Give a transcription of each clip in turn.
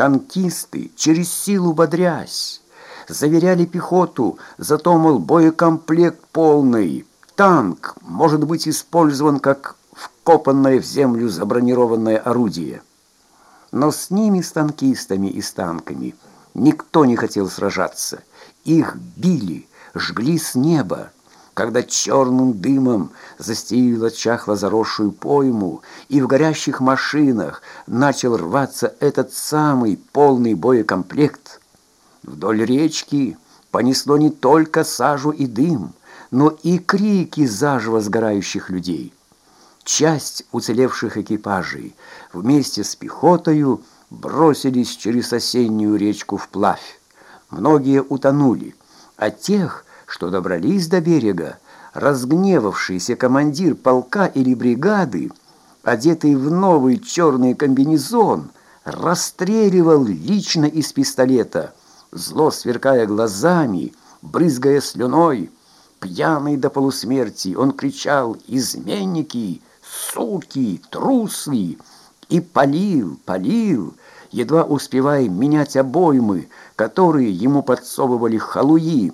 Танкисты, через силу бодрясь, заверяли пехоту, зато, мол, боекомплект полный. Танк может быть использован как вкопанное в землю забронированное орудие. Но с ними, с танкистами и с танками, никто не хотел сражаться. Их били, жгли с неба, когда черным дымом застелила чахло заросшую пойму, и в горящих машинах начал рваться этот самый полный боекомплект. Вдоль речки понесло не только сажу и дым, но и крики заживо сгорающих людей. Часть уцелевших экипажей вместе с пехотою бросились через осеннюю речку вплавь. Многие утонули, а тех, что добрались до берега, разгневавшийся командир полка или бригады, одетый в новый черный комбинезон, расстреливал лично из пистолета, зло сверкая глазами, брызгая слюной. Пьяный до полусмерти, он кричал «Изменники! Суки! Трусы!» и палил, палил, едва успевая менять обоймы, которые ему подсовывали халуи,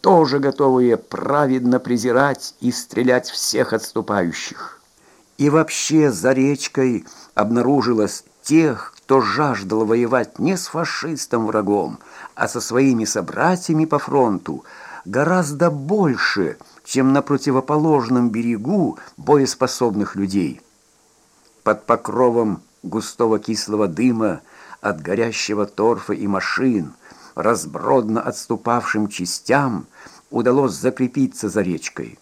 тоже готовые праведно презирать и стрелять всех отступающих. И вообще за речкой обнаружилось тех, кто жаждал воевать не с фашистом врагом, а со своими собратьями по фронту, гораздо больше, чем на противоположном берегу боеспособных людей. Под покровом густого кислого дыма от горящего торфа и машин – разбродно отступавшим частям удалось закрепиться за речкой.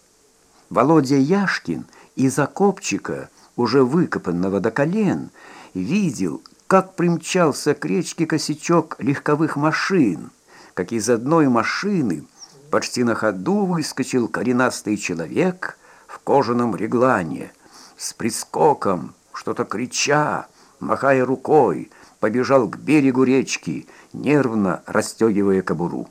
Володя Яшкин из окопчика, уже выкопанного до колен, видел, как примчался к речке косячок легковых машин, как из одной машины почти на ходу выскочил коренастый человек в кожаном реглане, с прискоком, что-то крича, махая рукой, побежал к берегу речки, нервно расстегивая кобуру.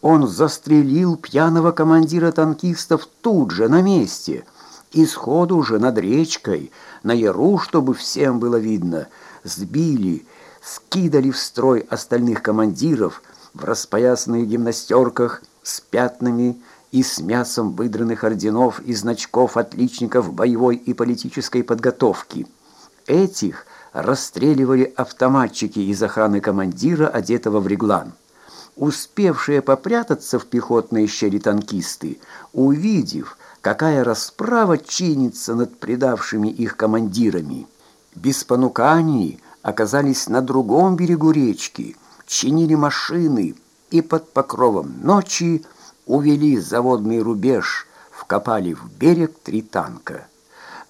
Он застрелил пьяного командира танкистов тут же, на месте, и сходу же над речкой, на яру, чтобы всем было видно, сбили, скидали в строй остальных командиров в распоясанных гимнастерках с пятнами и с мясом выдранных орденов и значков отличников боевой и политической подготовки. Этих – расстреливали автоматчики из охраны командира, одетого в реглан. Успевшие попрятаться в пехотные щели танкисты, увидев, какая расправа чинится над предавшими их командирами, без понуканий оказались на другом берегу речки, чинили машины и под покровом ночи увели заводный рубеж, вкопали в берег три танка.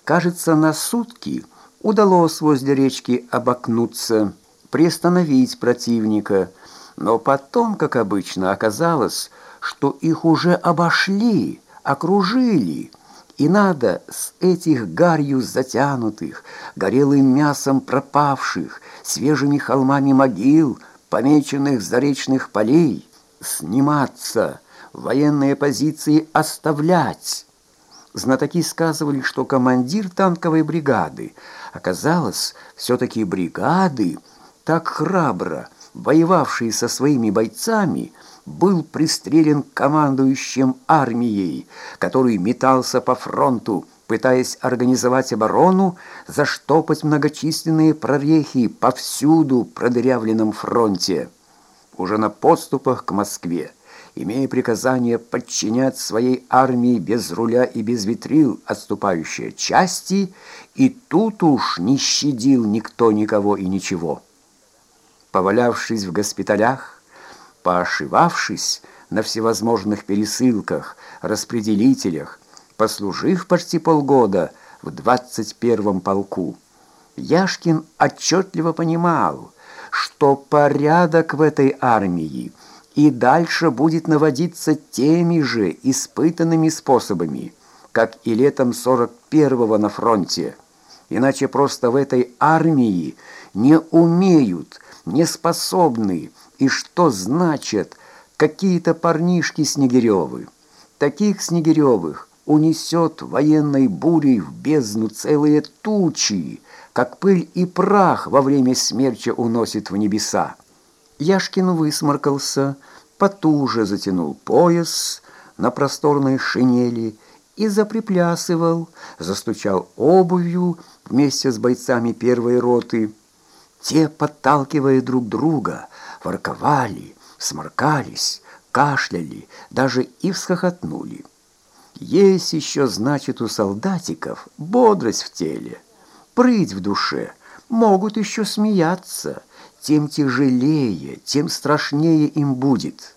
Кажется, на сутки – удалось возле речки обокнуться, приостановить противника, но потом, как обычно, оказалось, что их уже обошли, окружили, и надо с этих гарью затянутых, горелым мясом пропавших, свежими холмами могил, помеченных заречных полей, сниматься, военные позиции оставлять. Знатоки сказывали, что командир танковой бригады оказалось, все-таки бригады, так храбро воевавший со своими бойцами, был пристрелен командующим армией, который метался по фронту, пытаясь организовать оборону, заштопать многочисленные прорехи повсюду продырявленном фронте. Уже на подступах к Москве имея приказание подчинять своей армии без руля и без ветрил отступающие части, и тут уж не щадил никто никого и ничего. Повалявшись в госпиталях, поошивавшись на всевозможных пересылках, распределителях, послужив почти полгода в 21-м полку, Яшкин отчетливо понимал, что порядок в этой армии – и дальше будет наводиться теми же испытанными способами, как и летом 41-го на фронте. Иначе просто в этой армии не умеют, не способны, и что значит какие-то парнишки Снегиревы. Таких Снегиревых унесет военной бурей в бездну целые тучи, как пыль и прах во время смерча уносит в небеса. Яшкин высморкался, потуже затянул пояс на просторной шинели и заприплясывал, застучал обувью вместе с бойцами первой роты. Те, подталкивая друг друга, ворковали, сморкались, кашляли, даже и всхохотнули. Есть еще, значит, у солдатиков бодрость в теле, прыть в душе, могут еще смеяться, тем тяжелее, тем страшнее им будет.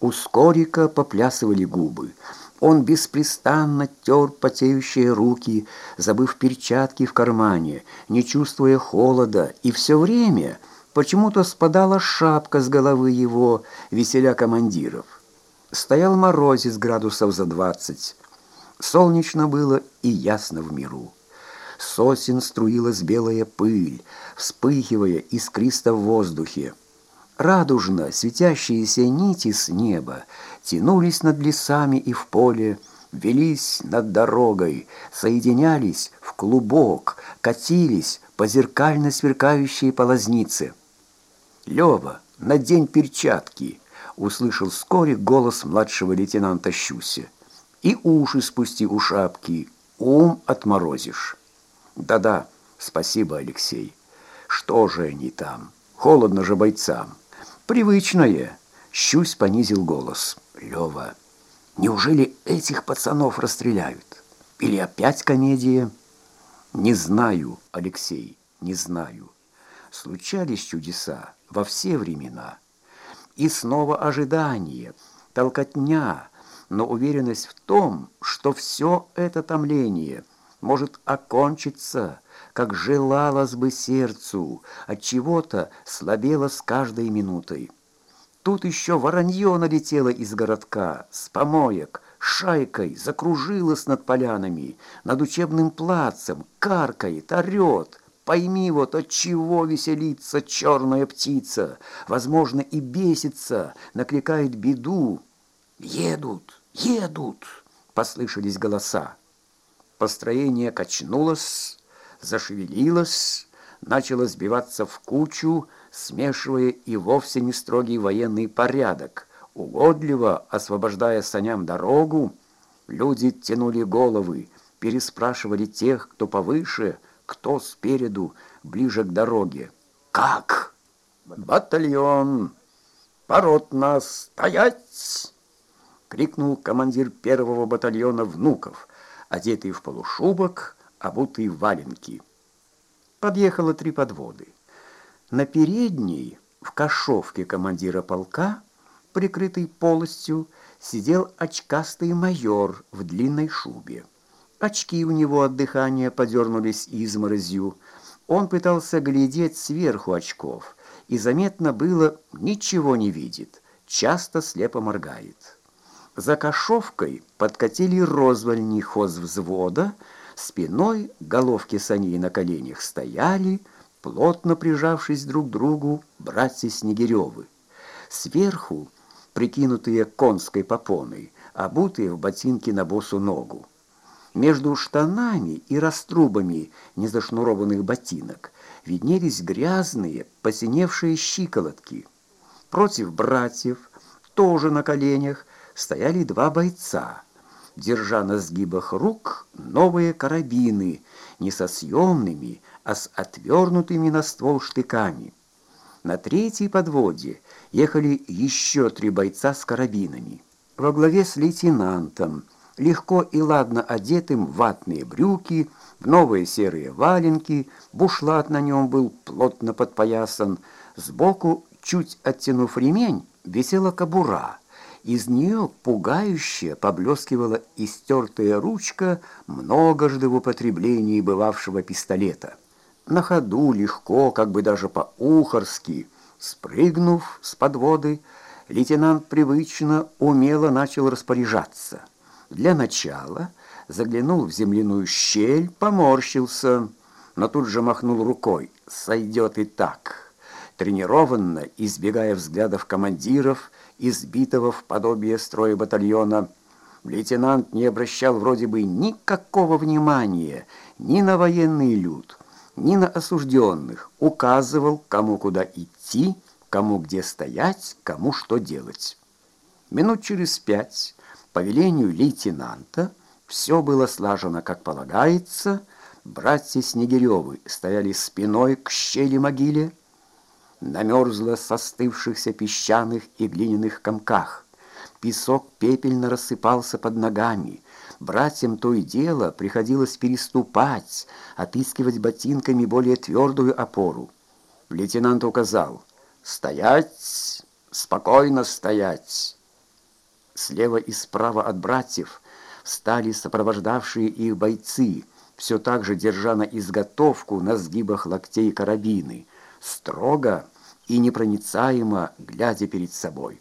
У Скорика поплясывали губы. Он беспрестанно тер потеющие руки, забыв перчатки в кармане, не чувствуя холода, и все время почему-то спадала шапка с головы его, веселя командиров. Стоял морозец градусов за двадцать. Солнечно было и ясно в миру. Сосен струилась белая пыль, вспыхивая искристо в воздухе. Радужно светящиеся нити с неба тянулись над лесами и в поле, велись над дорогой, соединялись в клубок, катились по зеркально сверкающей полознице. «Лёва, надень перчатки!» — услышал вскоре голос младшего лейтенанта Щуся. «И уши спусти у шапки, ум отморозишь». «Да-да, спасибо, Алексей. Что же они там? Холодно же бойцам». «Привычное!» — Щусь понизил голос. «Лёва, неужели этих пацанов расстреляют? Или опять комедия?» «Не знаю, Алексей, не знаю. Случались чудеса во все времена. И снова ожидание, толкотня, но уверенность в том, что все это томление может окончиться, как желалось бы сердцу, от чего-то слабело с каждой минутой. Тут еще воронье налетело из городка, с помоек, шайкой закружилось над полянами, над учебным плацем, каркает, орет. Пойми вот, от чего веселится черная птица, возможно, и бесится, накликает беду. «Едут, едут!» — послышались голоса. Построение качнулось, зашевелилась, начала сбиваться в кучу, смешивая и вовсе не строгий военный порядок. Угодливо освобождая саням дорогу, люди тянули головы, переспрашивали тех, кто повыше, кто спереду, ближе к дороге. «Как?» «Батальон! Пород нас! Стоять!» — крикнул командир первого батальона внуков, одетый в полушубок, обутые в валенки. Подъехало три подводы. На передней, в кошовке командира полка, прикрытый полостью, сидел очкастый майор в длинной шубе. Очки у него от дыхания подернулись изморозью. Он пытался глядеть сверху очков, и заметно было, ничего не видит, часто слепо моргает. За кошовкой подкатили розвальни хозвзвода, Спиной головки саней на коленях стояли, плотно прижавшись друг к другу, братья Снегиревы. Сверху, прикинутые конской попоной, обутые в ботинки на босу ногу. Между штанами и раструбами незашнурованных ботинок виднелись грязные, посиневшие щиколотки. Против братьев, тоже на коленях, стояли два бойца — держа на сгибах рук новые карабины, не со съемными, а с отвернутыми на ствол штыками. На третьей подводе ехали еще три бойца с карабинами. Во главе с лейтенантом, легко и ладно одетым в ватные брюки, в новые серые валенки, бушлат на нем был плотно подпоясан, сбоку, чуть оттянув ремень, висела кобура — из нее пугающе поблескивала истертая ручка многожды в употреблении бывавшего пистолета. На ходу легко, как бы даже по-ухарски, спрыгнув с подводы, лейтенант привычно, умело начал распоряжаться. Для начала заглянул в земляную щель, поморщился, но тут же махнул рукой. «Сойдет и так». Тренированно, избегая взглядов командиров, избитого в подобие строя батальона, лейтенант не обращал вроде бы никакого внимания ни на военный люд, ни на осужденных, указывал, кому куда идти, кому где стоять, кому что делать. Минут через пять по велению лейтенанта все было слажено, как полагается. Братья Снегиревы стояли спиной к щели могиле, намерзло со стывшихся песчаных и глиняных комках. Песок пепельно рассыпался под ногами. Братьям то и дело приходилось переступать, отыскивать ботинками более твердую опору. Лейтенант указал «Стоять! Спокойно стоять!» Слева и справа от братьев стали сопровождавшие их бойцы, все так же держа на изготовку на сгибах локтей карабины, строго и непроницаемо глядя перед собой.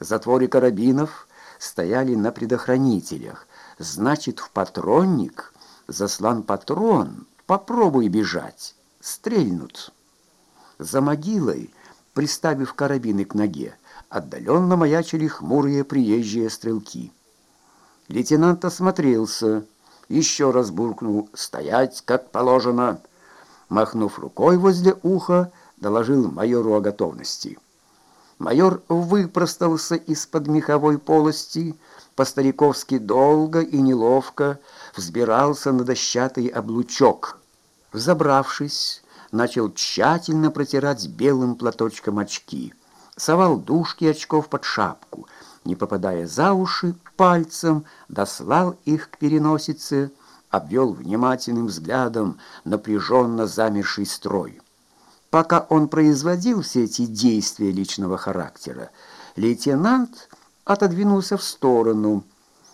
Затворы карабинов стояли на предохранителях, значит, в патронник заслан патрон, попробуй бежать, стрельнут. За могилой, приставив карабины к ноге, отдаленно маячили хмурые приезжие стрелки. Лейтенант осмотрелся, еще раз буркнул «Стоять, как положено!» Махнув рукой возле уха, доложил майору о готовности. Майор выпростался из-под меховой полости, по-стариковски долго и неловко взбирался на дощатый облучок. Взобравшись, начал тщательно протирать белым платочком очки. Совал дужки очков под шапку, не попадая за уши, пальцем дослал их к переносице, обвел внимательным взглядом напряженно замерший строй. Пока он производил все эти действия личного характера, лейтенант отодвинулся в сторону,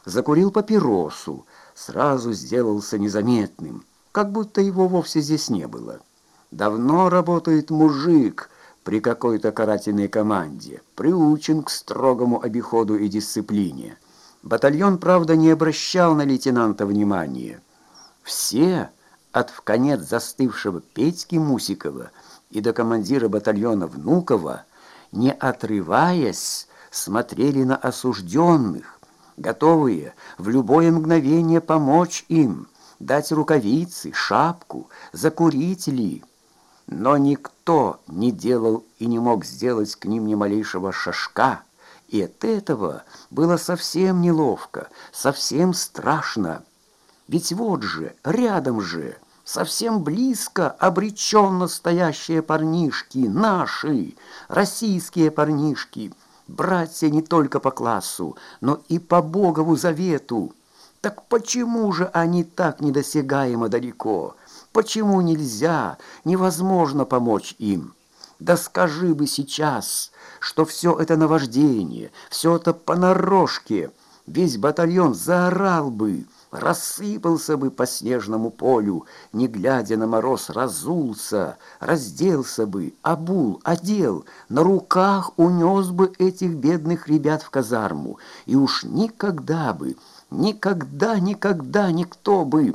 закурил папиросу, сразу сделался незаметным, как будто его вовсе здесь не было. Давно работает мужик при какой-то карательной команде, приучен к строгому обиходу и дисциплине. Батальон, правда, не обращал на лейтенанта внимания. Все, от вконец застывшего Петьки Мусикова и до командира батальона Внукова, не отрываясь, смотрели на осужденных, готовые в любое мгновение помочь им, дать рукавицы, шапку, закурить ли. Но никто не делал и не мог сделать к ним ни малейшего шажка, и от этого было совсем неловко, совсем страшно. Ведь вот же, рядом же, совсем близко обреченно стоящие парнишки, наши, российские парнишки — братья не только по классу, но и по Богову завету. Так почему же они так недосягаемо далеко? Почему нельзя, невозможно помочь им? Да скажи бы сейчас, что все это наваждение, все это понарошке, весь батальон заорал бы, рассыпался бы по снежному полю, не глядя на мороз, разулся, разделся бы, обул, одел, на руках унес бы этих бедных ребят в казарму, и уж никогда бы, никогда, никогда никто бы